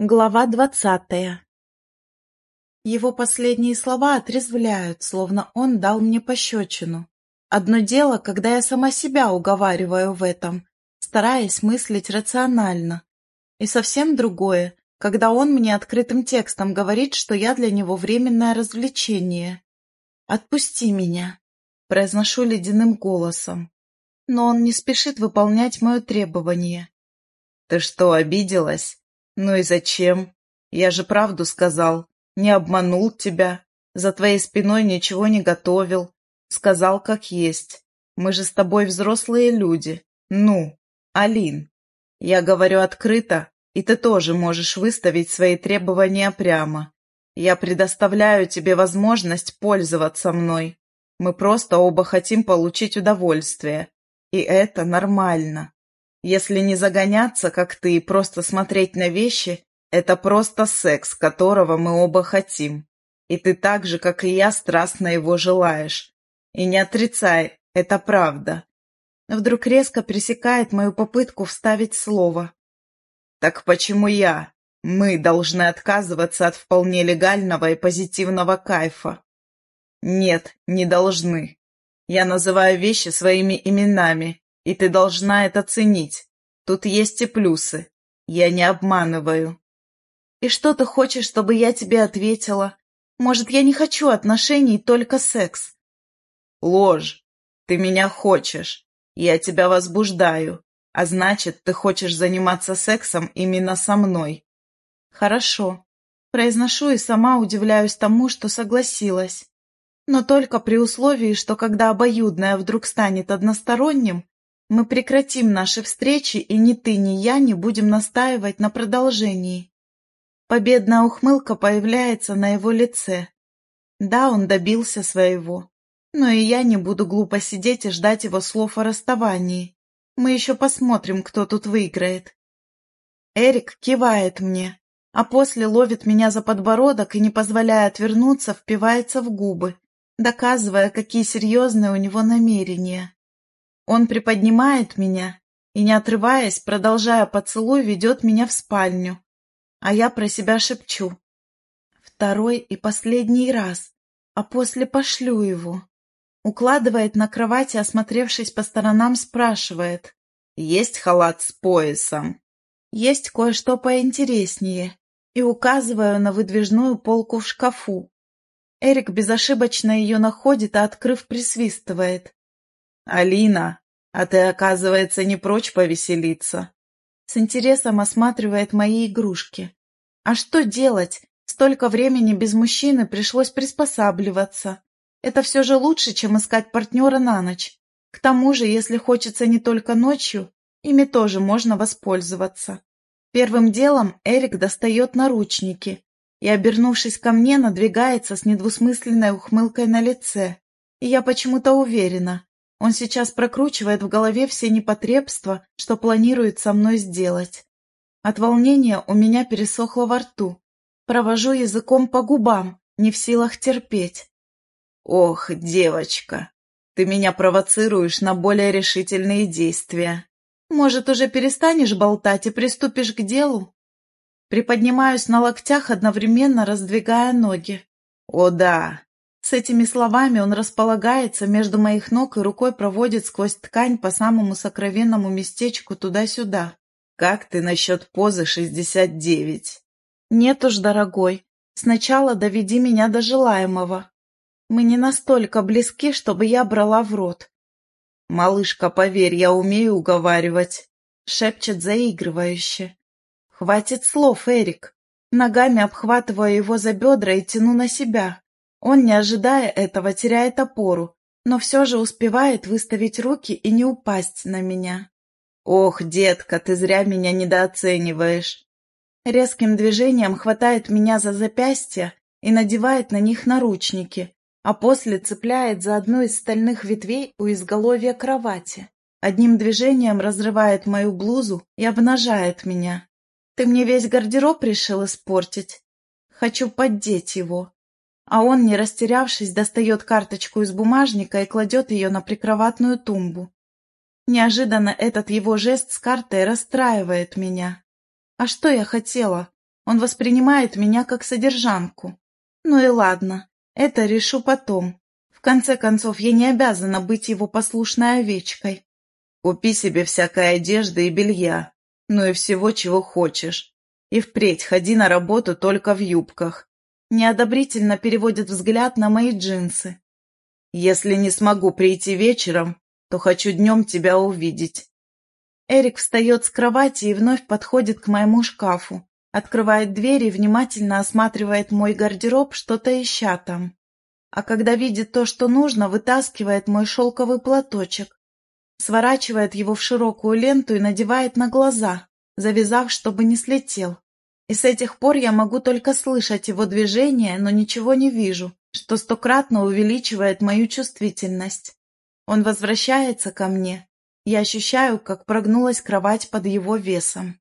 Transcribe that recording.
Глава двадцатая Его последние слова отрезвляют, словно он дал мне пощечину. Одно дело, когда я сама себя уговариваю в этом, стараясь мыслить рационально. И совсем другое, когда он мне открытым текстом говорит, что я для него временное развлечение. «Отпусти меня», — произношу ледяным голосом. Но он не спешит выполнять мое требование. «Ты что, обиделась?» «Ну и зачем? Я же правду сказал. Не обманул тебя. За твоей спиной ничего не готовил. Сказал, как есть. Мы же с тобой взрослые люди. Ну, Алин. Я говорю открыто, и ты тоже можешь выставить свои требования прямо. Я предоставляю тебе возможность пользоваться мной. Мы просто оба хотим получить удовольствие. И это нормально. Если не загоняться, как ты, и просто смотреть на вещи, это просто секс, которого мы оба хотим. И ты так же, как и я, страстно его желаешь. И не отрицай, это правда. Вдруг резко пресекает мою попытку вставить слово. Так почему я? Мы должны отказываться от вполне легального и позитивного кайфа. Нет, не должны. Я называю вещи своими именами, и ты должна это ценить. Тут есть и плюсы. Я не обманываю. И что ты хочешь, чтобы я тебе ответила? Может, я не хочу отношений, только секс? Ложь. Ты меня хочешь. Я тебя возбуждаю. А значит, ты хочешь заниматься сексом именно со мной. Хорошо. Произношу и сама удивляюсь тому, что согласилась. Но только при условии, что когда обоюдное вдруг станет односторонним, мы прекратим наши встречи, и ни ты, ни я не будем настаивать на продолжении. Победная ухмылка появляется на его лице. Да, он добился своего. Но и я не буду глупо сидеть и ждать его слов о расставании. Мы еще посмотрим, кто тут выиграет. Эрик кивает мне, а после ловит меня за подбородок и, не позволяя отвернуться, впивается в губы, доказывая, какие серьезные у него намерения. Он приподнимает меня и, не отрываясь, продолжая поцелуй, ведет меня в спальню. А я про себя шепчу. Второй и последний раз, а после пошлю его. Укладывает на кровати, осмотревшись по сторонам, спрашивает. «Есть халат с поясом?» «Есть кое-что поинтереснее» и указываю на выдвижную полку в шкафу. Эрик безошибочно ее находит, а, открыв, присвистывает. «Алина, а ты, оказывается, не прочь повеселиться?» С интересом осматривает мои игрушки. «А что делать? Столько времени без мужчины пришлось приспосабливаться. Это все же лучше, чем искать партнера на ночь. К тому же, если хочется не только ночью, ими тоже можно воспользоваться. Первым делом Эрик достает наручники и, обернувшись ко мне, надвигается с недвусмысленной ухмылкой на лице. И я почему-то уверена, он сейчас прокручивает в голове все непотребства, что планирует со мной сделать. От волнения у меня пересохло во рту. Провожу языком по губам, не в силах терпеть. «Ох, девочка, ты меня провоцируешь на более решительные действия. Может, уже перестанешь болтать и приступишь к делу?» Приподнимаюсь на локтях, одновременно раздвигая ноги. «О да, с этими словами он располагается между моих ног и рукой проводит сквозь ткань по самому сокровенному местечку туда-сюда. «Как ты насчет позы шестьдесят девять?» «Нет уж, дорогой, сначала доведи меня до желаемого. Мы не настолько близки, чтобы я брала в рот». «Малышка, поверь, я умею уговаривать», — шепчет заигрывающе. «Хватит слов, Эрик». Ногами обхватываю его за бедра и тяну на себя. Он, не ожидая этого, теряет опору, но все же успевает выставить руки и не упасть на меня. «Ох, детка, ты зря меня недооцениваешь!» Резким движением хватает меня за запястья и надевает на них наручники, а после цепляет за одну из стальных ветвей у изголовья кровати. Одним движением разрывает мою блузу и обнажает меня. «Ты мне весь гардероб решил испортить?» Хочу поддеть его, а он, не растерявшись, достает карточку из бумажника и кладет ее на прикроватную тумбу. Неожиданно этот его жест с картой расстраивает меня. А что я хотела? Он воспринимает меня как содержанку. Ну и ладно, это решу потом. В конце концов, я не обязана быть его послушной овечкой. Купи себе всякой одежды и белья, ну и всего, чего хочешь. И впредь ходи на работу только в юбках. Неодобрительно переводит взгляд на мои джинсы. Если не смогу прийти вечером, то хочу днем тебя увидеть. Эрик встает с кровати и вновь подходит к моему шкафу, открывает дверь и внимательно осматривает мой гардероб, что-то ища там. А когда видит то, что нужно, вытаскивает мой шелковый платочек, сворачивает его в широкую ленту и надевает на глаза, завязав, чтобы не слетел. И с этих пор я могу только слышать его движения, но ничего не вижу, что стократно увеличивает мою чувствительность. Он возвращается ко мне. Я ощущаю, как прогнулась кровать под его весом.